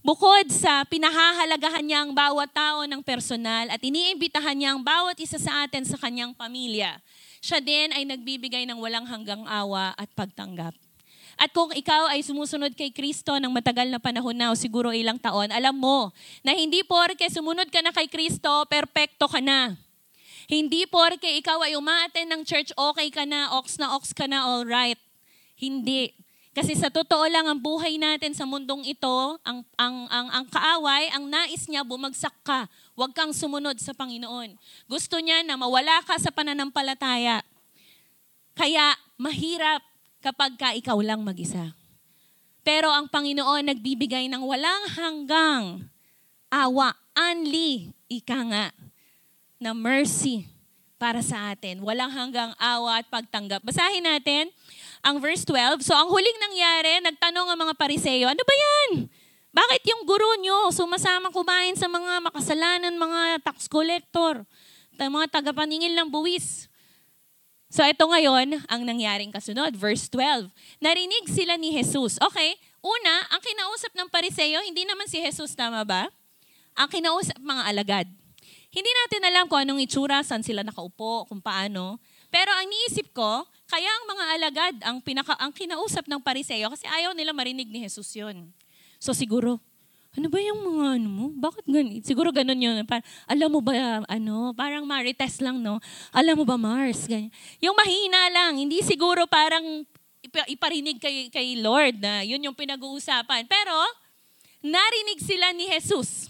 Bukod sa pinahahalagahan niya ang bawat tao ng personal at iniimbitahan niya ang bawat isa sa atin sa kanyang pamilya, siya din ay nagbibigay ng walang hanggang awa at pagtanggap. At kung ikaw ay sumusunod kay Kristo ng matagal na panahon na o siguro ilang taon, alam mo na hindi porke sumunod ka na kay Kristo, perpekto ka na. Hindi porke ikaw ay umaaten ng church, okay ka na, ox na ox ka na, all right. Hindi. Kasi sa totoo lang ang buhay natin sa mundong ito, ang, ang, ang, ang kaaway, ang nais niya, bumagsak ka. Huwag kang sumunod sa Panginoon. Gusto niya na mawala ka sa pananampalataya. Kaya mahirap kapag ka ikaw lang mag-isa. Pero ang Panginoon nagbibigay ng walang hanggang awa, unli, ika nga, na mercy para sa atin. Walang hanggang awa at pagtanggap. Basahin natin ang verse 12. So ang huling nangyari, nagtanong ang mga pariseyo, ano ba yan? Bakit yung guro nyo sumasama kumain sa mga makasalanan, mga tax collector, mga tagapaningil ng buwis? So ito ngayon ang nangyaring kasunod, verse 12. Narinig sila ni Jesus. Okay, una, ang kinausap ng pariseyo, hindi naman si Jesus, tama ba? Ang kinausap mga alagad. Hindi natin alam kung anong itsura, saan sila nakaupo, kung paano. Pero ang niisip ko, kaya ang mga alagad ang, pinaka, ang kinausap ng pariseyo kasi ayaw nila marinig ni Jesus yon. So siguro, ano ba yung mga ano mo? Bakit ganun? Siguro ganun yun. Par- alam mo ba, ano, parang marites lang, no? Alam mo ba, Mars? Ganyan. Yung mahina lang, hindi siguro parang ipa- iparinig kay, kay Lord na yun yung pinag-uusapan. Pero, narinig sila ni Jesus.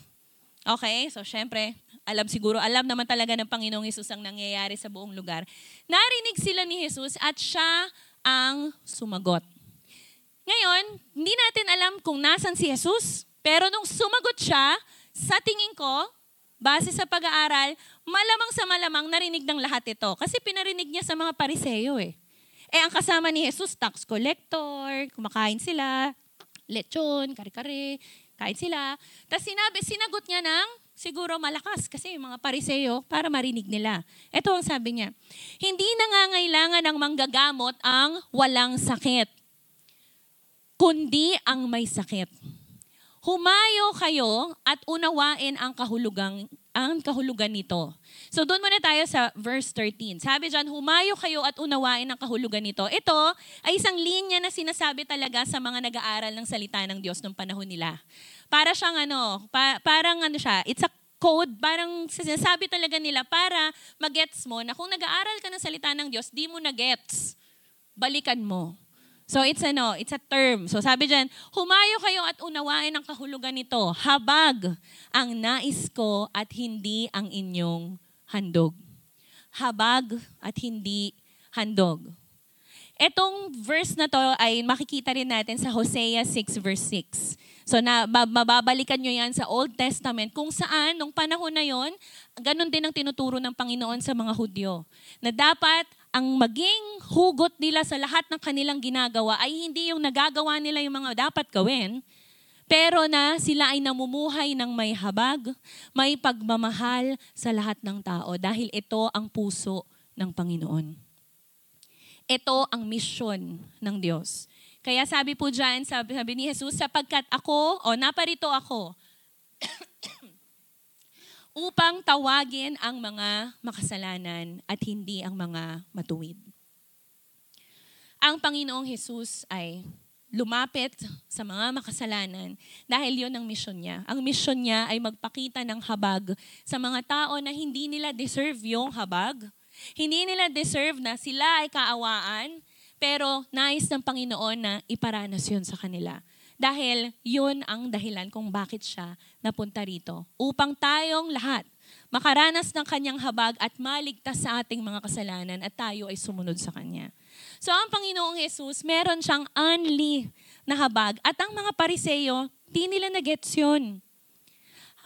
Okay? So, syempre, alam siguro, alam naman talaga ng Panginoong Jesus ang nangyayari sa buong lugar. Narinig sila ni Jesus at siya ang sumagot. Ngayon, hindi natin alam kung nasan si Jesus, pero nung sumagot siya, sa tingin ko, base sa pag-aaral, malamang sa malamang narinig ng lahat ito. Kasi pinarinig niya sa mga pariseyo eh. Eh ang kasama ni Jesus, tax collector, kumakain sila, lechon, kare-kare, kain sila. Tapos sinabi, sinagot niya ng siguro malakas kasi yung mga pariseyo para marinig nila. Ito ang sabi niya, hindi nangangailangan ng manggagamot ang walang sakit, kundi ang may sakit. Humayo kayo at unawain ang kahulugang ang kahulugan nito. So doon muna tayo sa verse 13. Sabi diyan, humayo kayo at unawain ang kahulugan nito. Ito ay isang linya na sinasabi talaga sa mga nag-aaral ng salita ng Diyos nung panahon nila. Para siyang ano, pa, parang ano siya, it's a code, parang sinasabi talaga nila para magets mo na kung nag-aaral ka ng salita ng Diyos, di mo na gets, balikan mo. So it's ano, it's a term. So sabi diyan, humayo kayo at unawain ang kahulugan nito. Habag ang nais ko at hindi ang inyong handog. Habag at hindi handog. Etong verse na to ay makikita rin natin sa Hosea 6 verse 6. So na mababalikan nyo yan sa Old Testament kung saan nung panahon na yon, ganun din ang tinuturo ng Panginoon sa mga Hudyo. Na dapat ang maging hugot nila sa lahat ng kanilang ginagawa ay hindi yung nagagawa nila yung mga dapat gawin, pero na sila ay namumuhay ng may habag, may pagmamahal sa lahat ng tao dahil ito ang puso ng Panginoon. Ito ang mission ng Diyos. Kaya sabi po dyan, sabi, sabi ni Jesus, sapagkat ako, o naparito ako, upang tawagin ang mga makasalanan at hindi ang mga matuwid. Ang Panginoong Jesus ay lumapit sa mga makasalanan dahil yon ang mission niya. Ang mission niya ay magpakita ng habag sa mga tao na hindi nila deserve yung habag. Hindi nila deserve na sila ay kaawaan, pero nais ng Panginoon na iparanas yun sa kanila. Dahil yun ang dahilan kung bakit siya napunta rito. Upang tayong lahat makaranas ng kanyang habag at maligtas sa ating mga kasalanan at tayo ay sumunod sa kanya. So ang Panginoong Jesus, meron siyang unli na habag at ang mga pariseyo, di nila na-gets yun.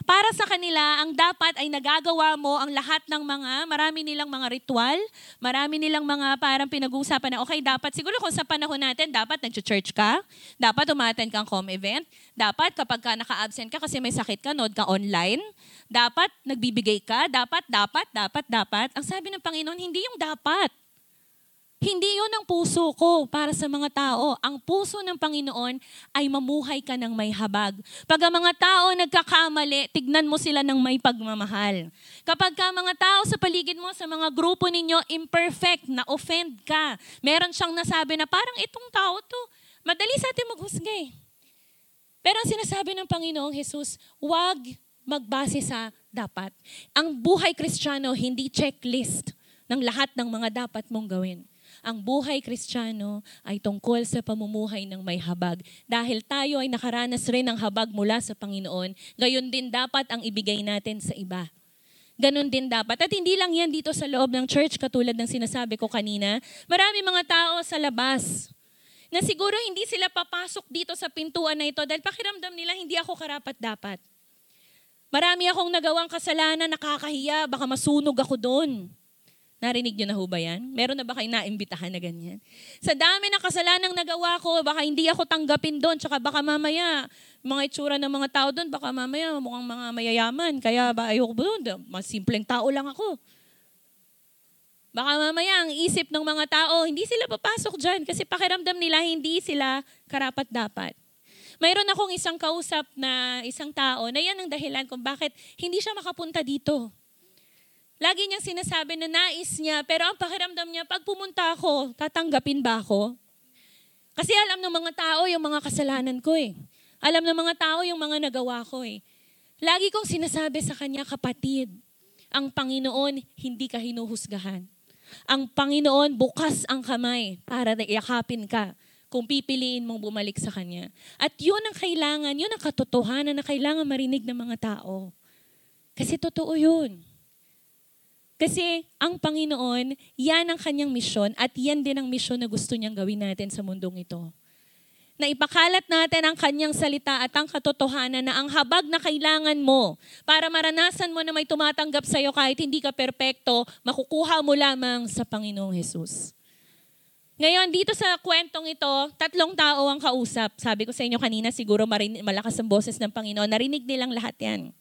Para sa kanila, ang dapat ay nagagawa mo ang lahat ng mga, marami nilang mga ritual, marami nilang mga parang pinag-uusapan na, okay, dapat, siguro kung sa panahon natin, dapat nag-church ka, dapat umaten kang com event, dapat kapag ka naka-absent ka kasi may sakit ka, nod ka online, dapat nagbibigay ka, dapat, dapat, dapat, dapat. Ang sabi ng Panginoon, hindi yung dapat. Hindi yun ang puso ko para sa mga tao. Ang puso ng Panginoon ay mamuhay ka ng may habag. Pag ang mga tao nagkakamali, tignan mo sila ng may pagmamahal. Kapag ka mga tao sa paligid mo, sa mga grupo ninyo, imperfect, na-offend ka, meron siyang nasabi na parang itong tao to, madali sa atin maghusga eh. Pero ang sinasabi ng Panginoong Jesus, wag magbase sa dapat. Ang buhay kristyano, hindi checklist ng lahat ng mga dapat mong gawin ang buhay kristyano ay tungkol sa pamumuhay ng may habag. Dahil tayo ay nakaranas rin ng habag mula sa Panginoon, gayon din dapat ang ibigay natin sa iba. Ganon din dapat. At hindi lang yan dito sa loob ng church, katulad ng sinasabi ko kanina. Marami mga tao sa labas na siguro hindi sila papasok dito sa pintuan na ito dahil pakiramdam nila hindi ako karapat dapat. Marami akong nagawang kasalanan, nakakahiya, baka masunog ako doon. Narinig nyo na ho ba yan? Meron na ba kayo naimbitahan na ganyan? Sa dami ng kasalanan nagawa ko, baka hindi ako tanggapin doon, tsaka baka mamaya, mga itsura ng mga tao doon, baka mamaya mukhang mga mayayaman, kaya ba ayoko doon, mas simpleng tao lang ako. Baka mamaya ang isip ng mga tao, hindi sila papasok dyan kasi pakiramdam nila hindi sila karapat dapat. Mayroon akong isang kausap na isang tao na yan ang dahilan kung bakit hindi siya makapunta dito. Lagi niyang sinasabi na nais niya, pero ang pakiramdam niya, pag pumunta ako, tatanggapin ba ako? Kasi alam ng mga tao yung mga kasalanan ko eh. Alam ng mga tao yung mga nagawa ko eh. Lagi kong sinasabi sa kanya, kapatid, ang Panginoon hindi ka hinuhusgahan. Ang Panginoon bukas ang kamay para na iyakapin ka kung pipiliin mong bumalik sa Kanya. At yun ang kailangan, yun ang katotohanan na kailangan marinig ng mga tao. Kasi totoo yun. Kasi ang Panginoon, yan ang kanyang misyon at yan din ang misyon na gusto niyang gawin natin sa mundong ito. Na ipakalat natin ang kanyang salita at ang katotohanan na ang habag na kailangan mo para maranasan mo na may tumatanggap sa iyo kahit hindi ka perpekto, makukuha mo lamang sa Panginoong Jesus. Ngayon, dito sa kwentong ito, tatlong tao ang kausap. Sabi ko sa inyo kanina, siguro marin- malakas ang boses ng Panginoon. Narinig nilang lahat yan.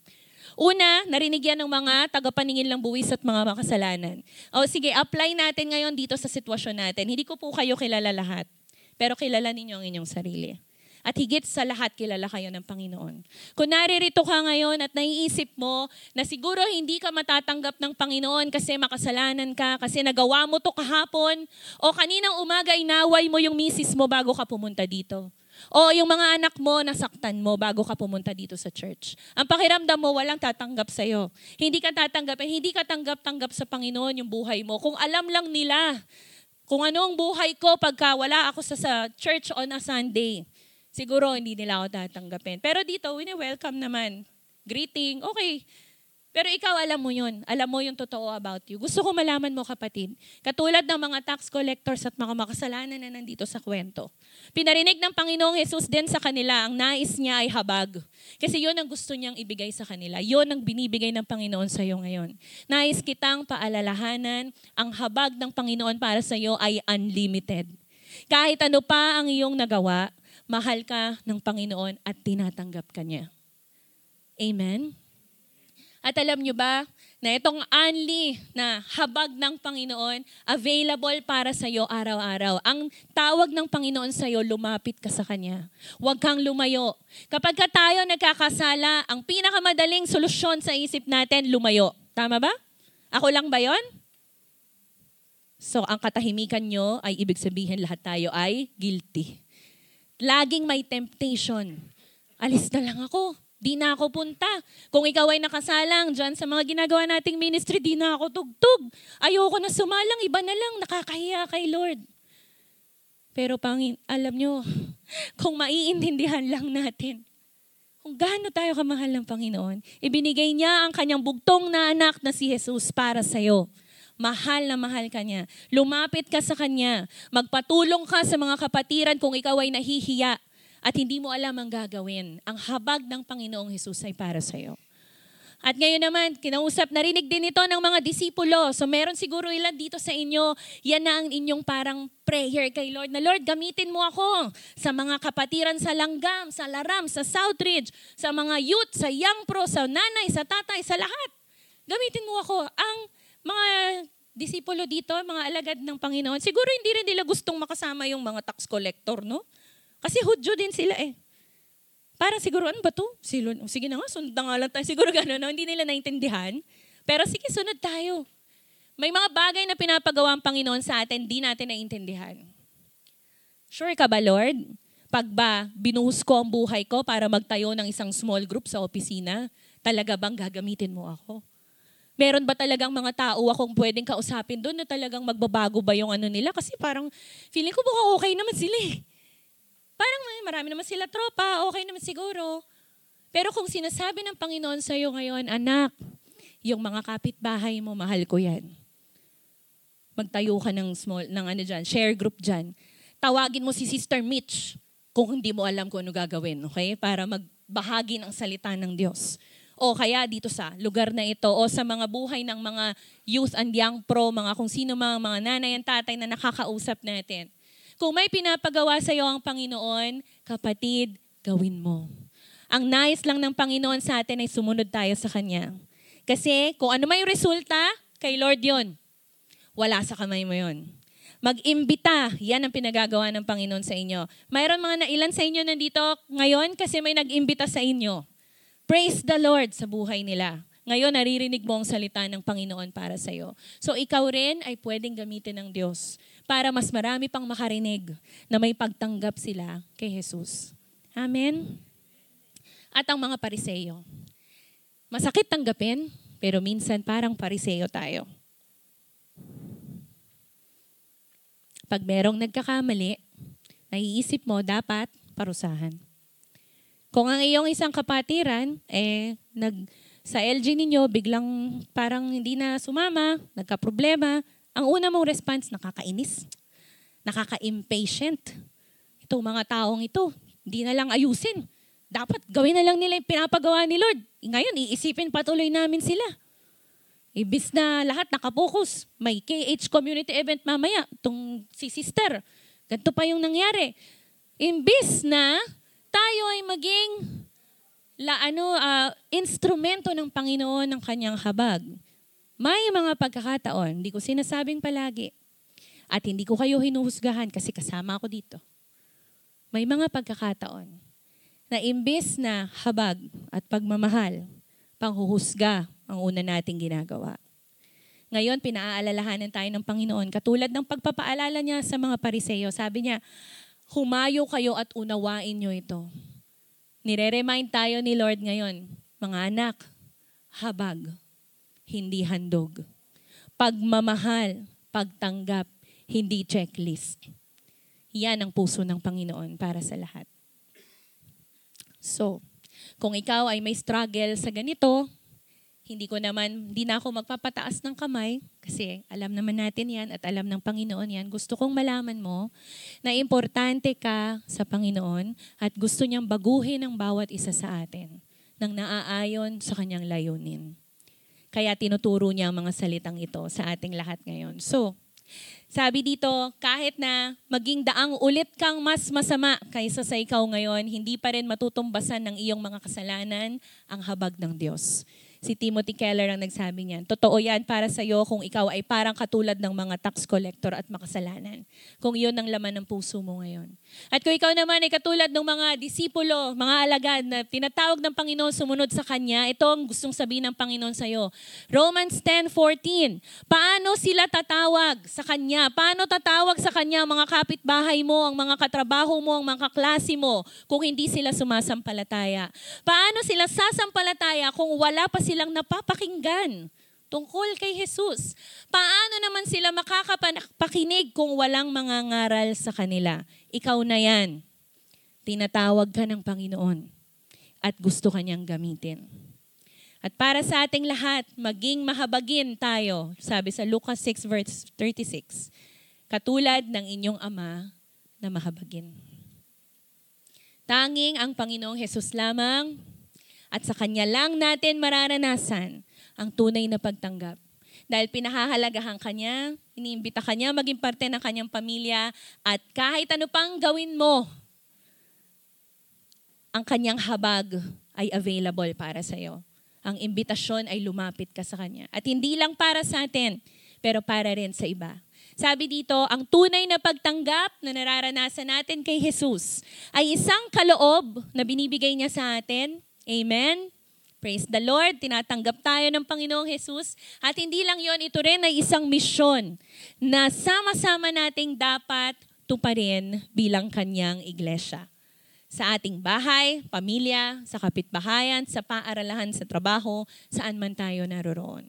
Una, narinig yan ng mga tagapaningin lang buwis at mga makasalanan. O sige, apply natin ngayon dito sa sitwasyon natin. Hindi ko po kayo kilala lahat, pero kilala ninyo ang inyong sarili. At higit sa lahat, kilala kayo ng Panginoon. Kung naririto ka ngayon at naiisip mo na siguro hindi ka matatanggap ng Panginoon kasi makasalanan ka, kasi nagawa mo to kahapon, o kaninang umaga inaway mo yung misis mo bago ka pumunta dito. O yung mga anak mo, nasaktan mo bago ka pumunta dito sa church. Ang pakiramdam mo, walang tatanggap sa'yo. Hindi ka tatanggap, eh, hindi ka tanggap-tanggap sa Panginoon yung buhay mo. Kung alam lang nila kung ano ang buhay ko pagka wala ako sa, sa church on a Sunday, siguro hindi nila ako tatanggapin. Pero dito, wini-welcome naman. Greeting, okay, pero ikaw alam mo yun. Alam mo yung totoo about you. Gusto ko malaman mo kapatid. Katulad ng mga tax collectors at mga makasalanan na nandito sa kwento. Pinarinig ng Panginoong Jesus din sa kanila, ang nais niya ay habag. Kasi yun ang gusto niyang ibigay sa kanila. Yun ang binibigay ng Panginoon sa iyo ngayon. Nais kitang paalalahanan, ang habag ng Panginoon para sa iyo ay unlimited. Kahit ano pa ang iyong nagawa, mahal ka ng Panginoon at tinatanggap ka niya. Amen? At alam nyo ba, na itong anli na habag ng Panginoon, available para sa iyo araw-araw. Ang tawag ng Panginoon sa iyo, lumapit ka sa Kanya. Huwag kang lumayo. Kapag ka tayo nagkakasala, ang pinakamadaling solusyon sa isip natin, lumayo. Tama ba? Ako lang ba yon? So, ang katahimikan nyo ay ibig sabihin lahat tayo ay guilty. Laging may temptation. Alis na lang ako. Di na ako punta. Kung ikaw ay nakasalang dyan sa mga ginagawa nating ministry, di na ako tugtog. Ayoko na sumalang, iba na lang, nakakahiya kay Lord. Pero pangin, alam nyo, kung maiintindihan lang natin, kung gaano tayo kamahal ng Panginoon, ibinigay niya ang kanyang bugtong na anak na si Jesus para sa iyo. Mahal na mahal ka niya. Lumapit ka sa kanya. Magpatulong ka sa mga kapatiran kung ikaw ay nahihiya at hindi mo alam ang gagawin. Ang habag ng Panginoong Hesus ay para sa iyo. At ngayon naman, kinausap, narinig din ito ng mga disipulo. So meron siguro ilan dito sa inyo, yan na ang inyong parang prayer kay Lord, na Lord, gamitin mo ako sa mga kapatiran sa Langgam, sa Laram, sa Southridge, sa mga youth, sa Young Pro, sa nanay, sa tatay, sa lahat. Gamitin mo ako. Ang mga disipulo dito, mga alagad ng Panginoon, siguro hindi rin nila gustong makasama yung mga tax collector, no? Kasi Hudyo din sila eh. Parang siguro, ano ba to? Silo, sige na nga, sundan nga lang tayo. Siguro gano'n, no? hindi nila naintindihan. Pero sige, sunod tayo. May mga bagay na pinapagawa ang Panginoon sa atin, di natin naintindihan. Sure ka ba, Lord? Pag ba binuhos ko ang buhay ko para magtayo ng isang small group sa opisina, talaga bang gagamitin mo ako? Meron ba talagang mga tao akong pwedeng kausapin doon na talagang magbabago ba yung ano nila? Kasi parang feeling ko baka okay naman sila eh. Parang may marami naman sila tropa, okay naman siguro. Pero kung sinasabi ng Panginoon sa iyo ngayon, anak, yung mga kapitbahay mo, mahal ko yan. Magtayo ka ng small, ng ano dyan, share group dyan. Tawagin mo si Sister Mitch kung hindi mo alam kung ano gagawin, okay? Para magbahagi ng salita ng Diyos. O kaya dito sa lugar na ito o sa mga buhay ng mga youth and young pro, mga kung sino mga, mga nanay and tatay na nakakausap natin. Kung may pinapagawa sa iyo ang Panginoon, kapatid, gawin mo. Ang nice lang ng Panginoon sa atin ay sumunod tayo sa Kanya. Kasi kung ano may resulta, kay Lord yon. Wala sa kamay mo yon. Mag-imbita, yan ang pinagagawa ng Panginoon sa inyo. Mayroon mga na ilan sa inyo nandito ngayon kasi may nag-imbita sa inyo. Praise the Lord sa buhay nila. Ngayon, naririnig mo ang salita ng Panginoon para sa iyo. So, ikaw rin ay pwedeng gamitin ng Diyos para mas marami pang makarinig na may pagtanggap sila kay Jesus. Amen? At ang mga pariseyo. Masakit tanggapin, pero minsan parang pariseyo tayo. Pag merong nagkakamali, naiisip mo dapat parusahan. Kung ang iyong isang kapatiran, eh, nag, sa LG ninyo, biglang parang hindi na sumama, nagka-problema, ang una mong response, nakakainis, nakaka-impatient. Itong mga taong ito, hindi na lang ayusin. Dapat gawin na lang nila yung pinapagawa ni Lord. Ngayon, iisipin patuloy namin sila. Ibis na lahat nakapokus, may KH community event mamaya, itong si sister. Ganito pa yung nangyari. Imbis na tayo ay maging la, ano, uh, instrumento ng Panginoon ng kanyang habag. May mga pagkakataon, hindi ko sinasabing palagi, at hindi ko kayo hinuhusgahan kasi kasama ako dito. May mga pagkakataon na imbes na habag at pagmamahal, panghuhusga ang una nating ginagawa. Ngayon, pinaaalalahanan tayo ng Panginoon. Katulad ng pagpapaalala niya sa mga pariseyo, sabi niya, humayo kayo at unawain niyo ito. Nire-remind tayo ni Lord ngayon, mga anak, habag hindi handog. Pagmamahal, pagtanggap, hindi checklist. Yan ang puso ng Panginoon para sa lahat. So, kung ikaw ay may struggle sa ganito, hindi ko naman, hindi na ako magpapataas ng kamay kasi alam naman natin yan at alam ng Panginoon yan. Gusto kong malaman mo na importante ka sa Panginoon at gusto niyang baguhin ang bawat isa sa atin nang naaayon sa kanyang layunin. Kaya tinuturo niya ang mga salitang ito sa ating lahat ngayon. So, sabi dito, kahit na maging daang ulit kang mas masama kaysa sa ikaw ngayon, hindi pa rin matutumbasan ng iyong mga kasalanan ang habag ng Diyos. Si Timothy Keller ang nagsabi niyan. Totoo yan para sa iyo kung ikaw ay parang katulad ng mga tax collector at makasalanan. Kung yun ang laman ng puso mo ngayon. At kung ikaw naman ay katulad ng mga disipulo, mga alagad na tinatawag ng Panginoon sumunod sa Kanya, ito ang gustong sabihin ng Panginoon sa iyo. Romans 10.14 Paano sila tatawag sa Kanya? Paano tatawag sa Kanya ang mga kapitbahay mo, ang mga katrabaho mo, ang mga kaklase mo kung hindi sila sumasampalataya? Paano sila sasampalataya kung wala pa silang napapakinggan tungkol kay Jesus? Paano naman sila makakapakinig kung walang mga ngaral sa kanila? Ikaw na yan. Tinatawag ka ng Panginoon at gusto kanyang gamitin. At para sa ating lahat, maging mahabagin tayo, sabi sa Lucas 6 verse 36, katulad ng inyong ama na mahabagin. Tanging ang Panginoong Jesus lamang at sa Kanya lang natin mararanasan ang tunay na pagtanggap. Dahil pinahahalagahan ka niya, iniimbita ka niya maging parte ng kanyang pamilya at kahit ano pang gawin mo, ang kanyang habag ay available para sa iyo. Ang imbitasyon ay lumapit ka sa kanya. At hindi lang para sa atin, pero para rin sa iba. Sabi dito, ang tunay na pagtanggap na nararanasan natin kay Jesus ay isang kaloob na binibigay niya sa atin. Amen? Praise the Lord, tinatanggap tayo ng Panginoong Jesus. At hindi lang yon ito rin ay isang misyon na sama-sama nating dapat tuparin bilang kanyang iglesia. Sa ating bahay, pamilya, sa kapitbahayan, sa paaralahan, sa trabaho, saan man tayo naroroon.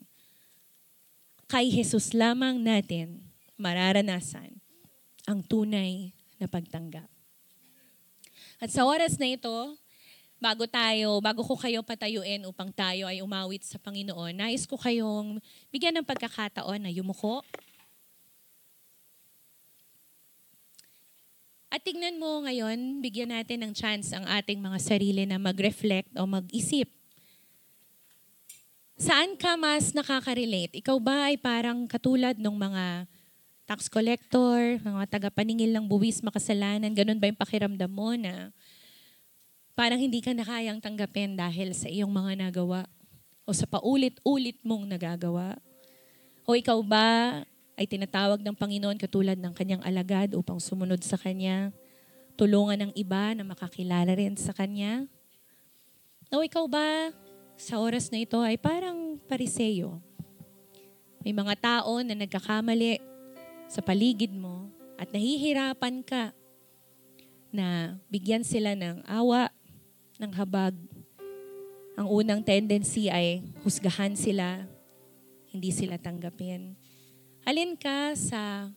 Kay Jesus lamang natin mararanasan ang tunay na pagtanggap. At sa oras na ito, bago tayo, bago ko kayo patayuin upang tayo ay umawit sa Panginoon, nais ko kayong bigyan ng pagkakataon na yumuko. At tignan mo ngayon, bigyan natin ng chance ang ating mga sarili na mag-reflect o mag-isip. Saan ka mas nakaka-relate? Ikaw ba ay parang katulad ng mga tax collector, mga tagapaningil ng buwis, makasalanan, ganun ba yung pakiramdam mo na parang hindi ka na kayang tanggapin dahil sa iyong mga nagawa o sa paulit-ulit mong nagagawa? O ikaw ba ay tinatawag ng Panginoon katulad ng kanyang alagad upang sumunod sa Kanya, tulungan ng iba na makakilala rin sa Kanya? O ikaw ba sa oras na ito ay parang pariseyo? May mga tao na nagkakamali sa paligid mo at nahihirapan ka na bigyan sila ng awa, ng habag. Ang unang tendency ay husgahan sila, hindi sila tanggapin. Alin ka sa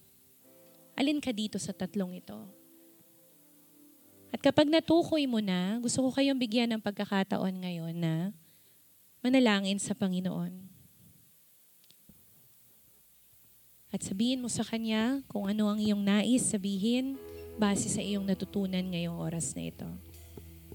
alin ka dito sa tatlong ito? At kapag natukoy mo na, gusto ko kayong bigyan ng pagkakataon ngayon na manalangin sa Panginoon. At sabihin mo sa Kanya kung ano ang iyong nais sabihin base sa iyong natutunan ngayong oras na ito.